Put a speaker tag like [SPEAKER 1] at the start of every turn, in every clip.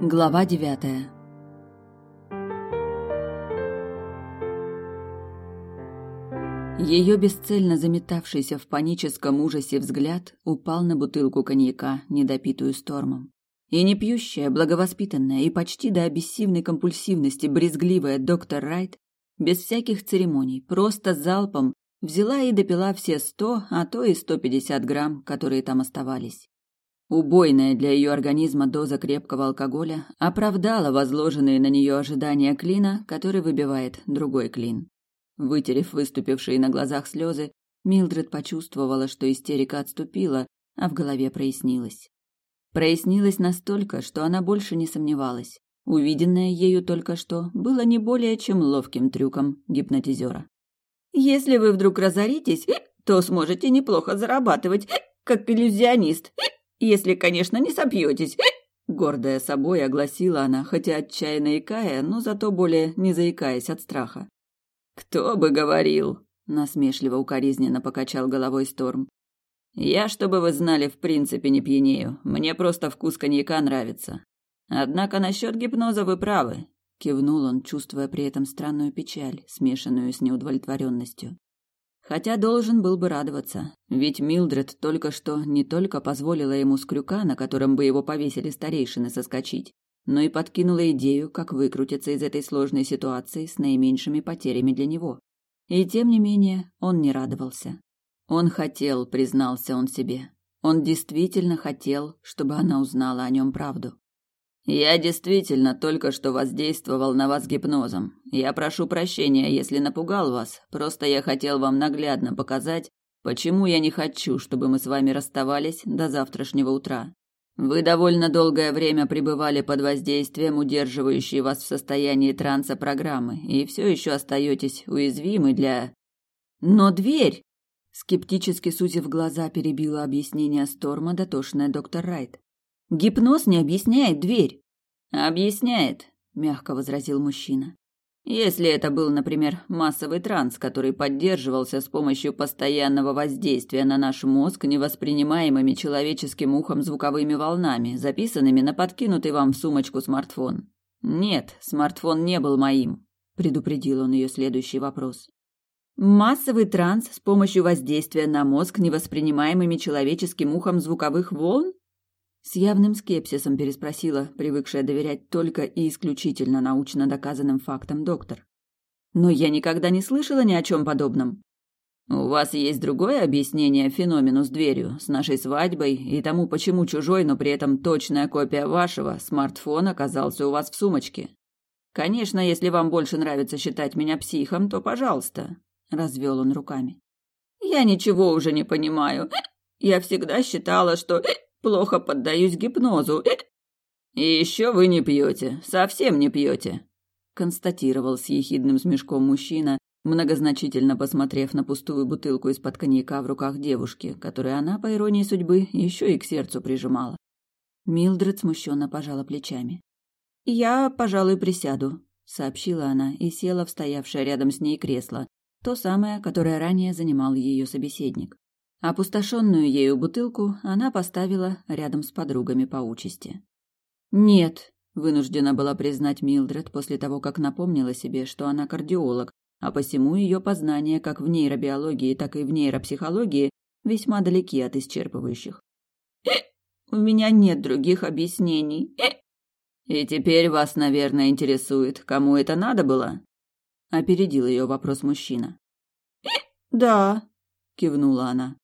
[SPEAKER 1] Глава девятая Ее бесцельно заметавшийся в паническом ужасе взгляд упал на бутылку коньяка, недопитую стормом. И не пьющая, благовоспитанная и почти до обессивной компульсивности брезгливая доктор Райт без всяких церемоний, просто залпом взяла и допила все сто, а то и сто пятьдесят грамм, которые там оставались. Убойная для ее организма доза крепкого алкоголя оправдала возложенные на нее ожидания клина, который выбивает другой клин. Вытерев выступившие на глазах слезы, Милдред почувствовала, что истерика отступила, а в голове прояснилось. Прояснилось настолько, что она больше не сомневалась. Увиденное ею только что было не более чем ловким трюком гипнотизера. «Если вы вдруг разоритесь, то сможете неплохо зарабатывать, как иллюзионист», если, конечно, не сопьетесь. Гордая собой огласила она, хотя отчаянно икая, но зато более не заикаясь от страха. «Кто бы говорил?» – насмешливо укоризненно покачал головой Сторм. «Я, чтобы вы знали, в принципе не пьянею. Мне просто вкус коньяка нравится. Однако насчет гипноза вы правы», – кивнул он, чувствуя при этом странную печаль, смешанную с неудовлетворенностью. Хотя должен был бы радоваться, ведь Милдред только что не только позволила ему с крюка, на котором бы его повесили старейшины, соскочить, но и подкинула идею, как выкрутиться из этой сложной ситуации с наименьшими потерями для него. И тем не менее он не радовался. Он хотел, признался он себе. Он действительно хотел, чтобы она узнала о нем правду. Я действительно только что воздействовал на вас гипнозом. Я прошу прощения, если напугал вас. Просто я хотел вам наглядно показать, почему я не хочу, чтобы мы с вами расставались до завтрашнего утра. Вы довольно долгое время пребывали под воздействием удерживающей вас в состоянии транса программы и все еще остаетесь уязвимы для... Но дверь! Скептически сузив глаза, перебила объяснение Сторма дотошная доктор Райт. Гипноз не объясняет дверь. Объясняет, мягко возразил мужчина. Если это был, например, массовый транс, который поддерживался с помощью постоянного воздействия на наш мозг невоспринимаемыми человеческим ухом звуковыми волнами, записанными на подкинутый вам в сумочку смартфон. Нет, смартфон не был моим, предупредил он ее следующий вопрос. Массовый транс с помощью воздействия на мозг невоспринимаемыми человеческим ухом звуковых волн? С явным скепсисом переспросила, привыкшая доверять только и исключительно научно доказанным фактам доктор. Но я никогда не слышала ни о чем подобном. У вас есть другое объяснение феномену с дверью, с нашей свадьбой и тому, почему чужой, но при этом точная копия вашего смартфон оказался у вас в сумочке? Конечно, если вам больше нравится считать меня психом, то пожалуйста, развел он руками. Я ничего уже не понимаю. Я всегда считала, что Плохо поддаюсь гипнозу. И еще вы не пьете, совсем не пьете, констатировал с ехидным смешком мужчина, многозначительно посмотрев на пустую бутылку из-под коньяка в руках девушки, которую она, по иронии судьбы, еще и к сердцу прижимала. Милдред смущенно пожала плечами. «Я, пожалуй, присяду», — сообщила она и села в стоявшее рядом с ней кресло, то самое, которое ранее занимал ее собеседник. Опустошенную ею бутылку она поставила рядом с подругами по участи. «Нет», — вынуждена была признать Милдред после того, как напомнила себе, что она кардиолог, а посему ее познания как в нейробиологии, так и в нейропсихологии весьма далеки от исчерпывающих. «У меня нет других объяснений». «И теперь вас, наверное, интересует, кому это надо было?» — опередил ее вопрос мужчина. «Да», — кивнула она.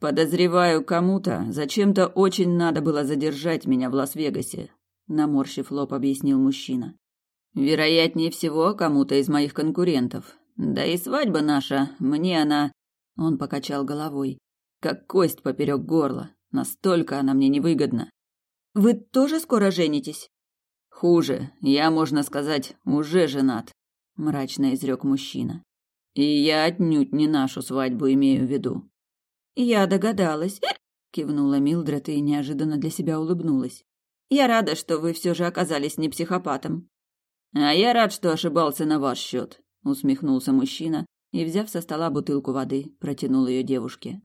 [SPEAKER 1] Подозреваю, кому-то зачем-то очень надо было задержать меня в Лас-Вегасе, наморщив лоб, объяснил мужчина. Вероятнее всего, кому-то из моих конкурентов. Да и свадьба наша, мне она, он покачал головой, как кость поперек горла. Настолько она мне невыгодна. Вы тоже скоро женитесь? Хуже, я, можно сказать, уже женат, мрачно изрек мужчина. И я отнюдь не нашу свадьбу имею в виду. «Я догадалась», — кивнула Милдред и неожиданно для себя улыбнулась. «Я рада, что вы все же оказались не психопатом». «А я рад, что ошибался на ваш счет», — усмехнулся мужчина и, взяв со стола бутылку воды, протянул ее девушке.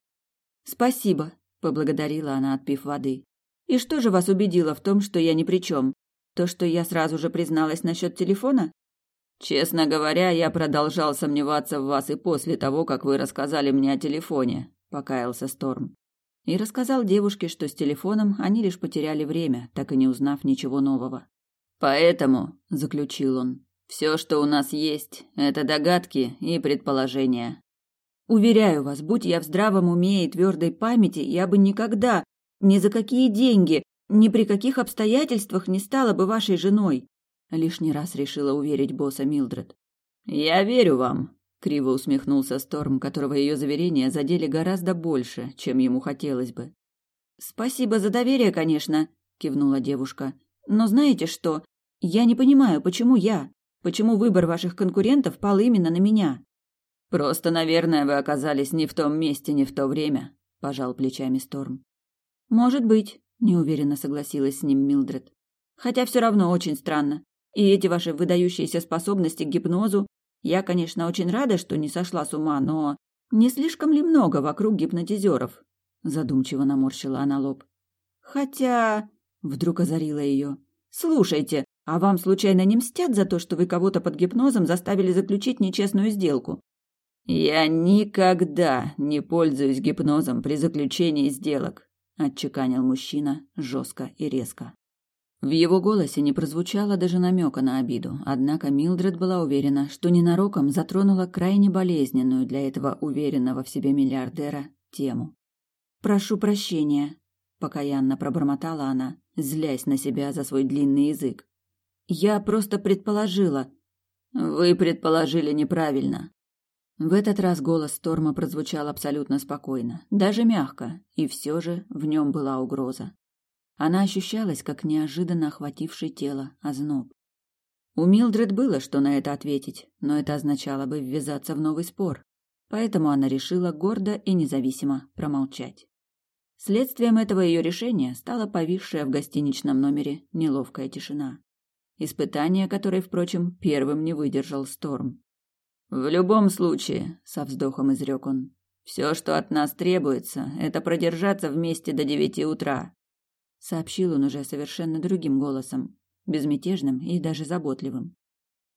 [SPEAKER 1] «Спасибо», — поблагодарила она, отпив воды. «И что же вас убедило в том, что я ни при чем?» То, что я сразу же призналась насчет телефона?
[SPEAKER 2] Честно говоря, я продолжал сомневаться в вас и после того, как вы рассказали мне о телефоне, покаялся Сторм.
[SPEAKER 1] И рассказал девушке, что с телефоном они лишь потеряли время, так и не узнав ничего нового.
[SPEAKER 2] Поэтому, заключил он, все, что у нас есть, это догадки и предположения.
[SPEAKER 1] Уверяю вас, будь я в здравом уме и твердой памяти, я бы никогда, ни за какие деньги, ни при каких обстоятельствах не стала бы вашей женой. Лишний раз решила уверить босса Милдред.
[SPEAKER 2] Я верю вам, криво усмехнулся Сторм, которого ее заверения задели гораздо больше, чем ему хотелось бы.
[SPEAKER 1] Спасибо за доверие, конечно, кивнула девушка. Но знаете что? Я не понимаю, почему я? Почему выбор ваших конкурентов пал именно на меня?
[SPEAKER 2] Просто, наверное, вы оказались не в том месте, не в то время, пожал плечами Сторм.
[SPEAKER 1] Может быть, неуверенно согласилась с ним Милдред. Хотя все равно очень странно. И эти ваши выдающиеся способности к гипнозу, я, конечно, очень рада, что не сошла с ума, но не слишком ли много вокруг гипнотизеров? Задумчиво наморщила она лоб. Хотя, вдруг озарила ее. Слушайте, а вам случайно не мстят за то, что вы кого-то под гипнозом заставили заключить нечестную сделку?
[SPEAKER 2] Я никогда не пользуюсь гипнозом при заключении сделок, отчеканил мужчина жестко и резко.
[SPEAKER 1] В его голосе не прозвучало даже намека на обиду, однако Милдред была уверена, что ненароком затронула крайне болезненную для этого уверенного в себе миллиардера тему. «Прошу прощения», — покаянно пробормотала она, злясь на себя за свой длинный язык. Я просто предположила.
[SPEAKER 2] Вы предположили неправильно.
[SPEAKER 1] В этот раз голос Торма прозвучал абсолютно спокойно, даже мягко, и все же в нем была угроза. Она ощущалась, как неожиданно охвативший тело озноб. У Милдред было что на это ответить, но это означало бы ввязаться в новый спор, поэтому она решила гордо и независимо промолчать. Следствием этого ее решения стала повисшая в гостиничном номере неловкая тишина. Испытание, которое, впрочем, первым не выдержал Сторм.
[SPEAKER 2] «В любом случае», — со вздохом изрек он, — «все, что от нас требуется, это продержаться вместе до девяти утра», —
[SPEAKER 1] сообщил он уже совершенно другим голосом, безмятежным и даже заботливым.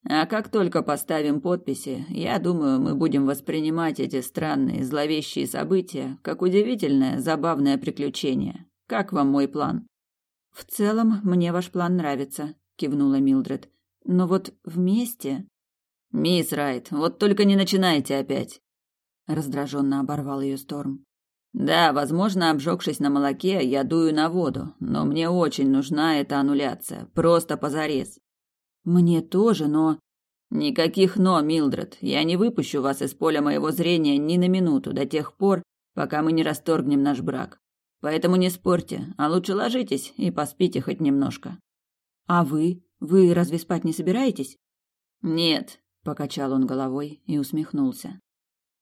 [SPEAKER 2] «А как только поставим подписи, я думаю, мы будем воспринимать эти странные, зловещие события как удивительное, забавное приключение. Как вам мой план?»
[SPEAKER 1] «В целом, мне ваш план нравится», кивнула Милдред. Но вот вместе...
[SPEAKER 2] Мисс Райт, вот только не начинайте опять.
[SPEAKER 1] Раздраженно оборвал ее Сторм.
[SPEAKER 2] Да, возможно, обжегшись на молоке, я дую на воду, но мне очень нужна эта аннуляция, просто позарез.
[SPEAKER 1] Мне тоже, но...
[SPEAKER 2] Никаких «но», Милдред. Я не выпущу вас из поля моего зрения ни на минуту до тех пор, пока мы не расторгнем наш брак. Поэтому не спорьте, а лучше ложитесь и поспите хоть немножко.
[SPEAKER 1] А вы? Вы разве спать не собираетесь?
[SPEAKER 2] Нет, покачал он головой и усмехнулся.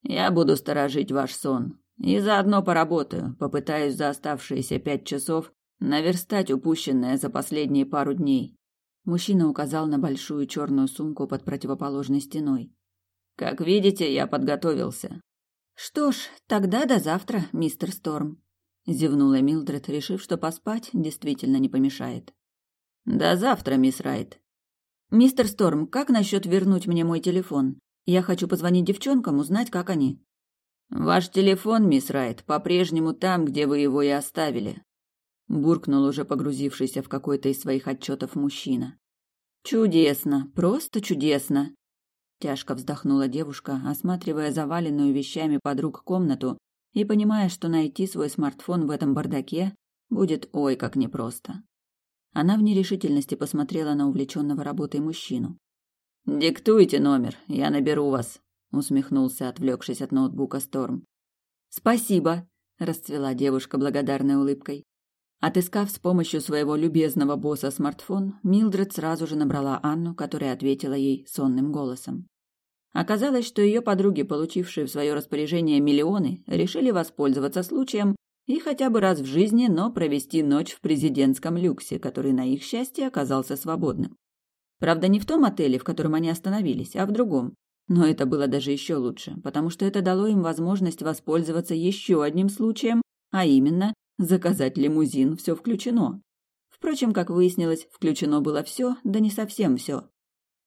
[SPEAKER 2] Я буду сторожить ваш сон и заодно поработаю, попытаюсь за оставшиеся пять часов наверстать упущенное за последние пару дней.
[SPEAKER 1] Мужчина указал на большую черную сумку под противоположной стеной.
[SPEAKER 2] Как видите, я подготовился.
[SPEAKER 1] Что ж, тогда до завтра, мистер Сторм, зевнула Милдред, решив, что поспать действительно не помешает.
[SPEAKER 2] До завтра, мисс Райт.
[SPEAKER 1] Мистер Сторм, как насчет вернуть мне мой телефон? Я хочу позвонить девчонкам, узнать, как они.
[SPEAKER 2] Ваш телефон, мисс Райт, по-прежнему там, где вы его и оставили. Буркнул уже погрузившийся в какой-то из своих отчетов мужчина.
[SPEAKER 1] Чудесно, просто чудесно. Тяжко вздохнула девушка, осматривая заваленную вещами подруг комнату и понимая, что найти свой смартфон в этом бардаке будет ой как непросто. Она в нерешительности посмотрела на увлеченного работой мужчину.
[SPEAKER 2] «Диктуйте номер, я наберу вас», — усмехнулся, отвлекшись от ноутбука Сторм.
[SPEAKER 1] «Спасибо», — расцвела девушка благодарной улыбкой. Отыскав с помощью своего любезного босса смартфон, Милдред сразу же набрала Анну, которая ответила ей сонным голосом. Оказалось, что ее подруги, получившие в свое распоряжение миллионы, решили воспользоваться случаем и хотя бы раз в жизни, но провести ночь в президентском люксе, который на их счастье оказался свободным. Правда, не в том отеле, в котором они остановились, а в другом. Но это было даже еще лучше, потому что это дало им возможность воспользоваться еще одним случаем, а именно заказать лимузин, все включено. Впрочем, как выяснилось, включено было все, да не совсем все.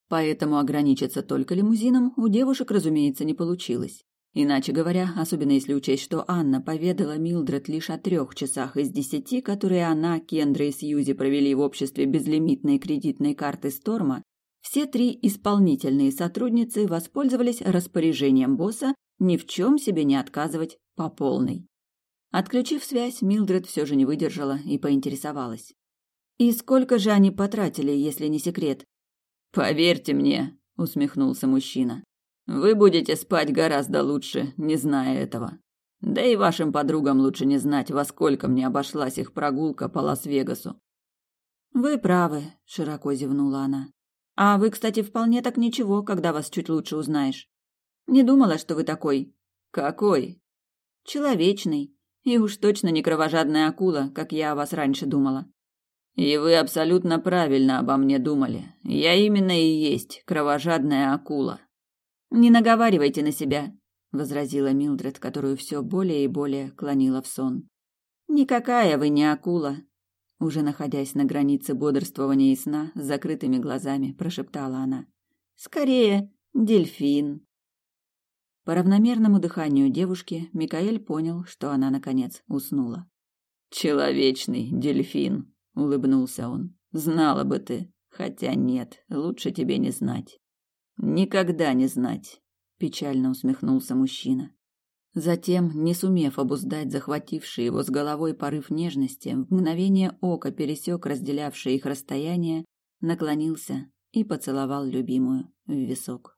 [SPEAKER 1] Поэтому ограничиться только лимузином у девушек, разумеется, не получилось. Иначе говоря, особенно если учесть, что Анна поведала Милдред лишь о трех часах из десяти, которые она, Кендра и Сьюзи провели в обществе безлимитной кредитной карты Сторма, все три исполнительные сотрудницы воспользовались распоряжением босса ни в чем себе не отказывать по полной. Отключив связь, Милдред все же не выдержала и поинтересовалась. «И сколько же они потратили, если не секрет?»
[SPEAKER 2] «Поверьте мне», — усмехнулся мужчина. «Вы будете спать гораздо лучше, не зная этого. Да и вашим подругам лучше не знать, во сколько мне обошлась их прогулка по Лас-Вегасу».
[SPEAKER 1] «Вы правы», — широко зевнула она. «А вы, кстати, вполне так ничего, когда вас чуть лучше узнаешь. Не думала, что вы такой».
[SPEAKER 2] «Какой?»
[SPEAKER 1] «Человечный. И уж точно не кровожадная акула, как я о вас раньше думала.
[SPEAKER 2] И вы абсолютно правильно обо мне думали. Я именно и есть кровожадная акула.
[SPEAKER 1] Не наговаривайте на себя, возразила Милдред, которую все более и более клонила в сон. Никакая вы не акула, уже находясь на границе бодрствования и сна, с закрытыми глазами, прошептала она. Скорее, дельфин. По равномерному дыханию девушки Микаэль понял, что она наконец уснула.
[SPEAKER 2] Человечный дельфин, улыбнулся он. Знала бы ты, хотя нет, лучше тебе не знать. Никогда не знать, печально усмехнулся мужчина.
[SPEAKER 1] Затем, не сумев обуздать захвативший его с головой порыв нежности, в мгновение ока пересек разделявшее их расстояние, наклонился и поцеловал любимую в висок.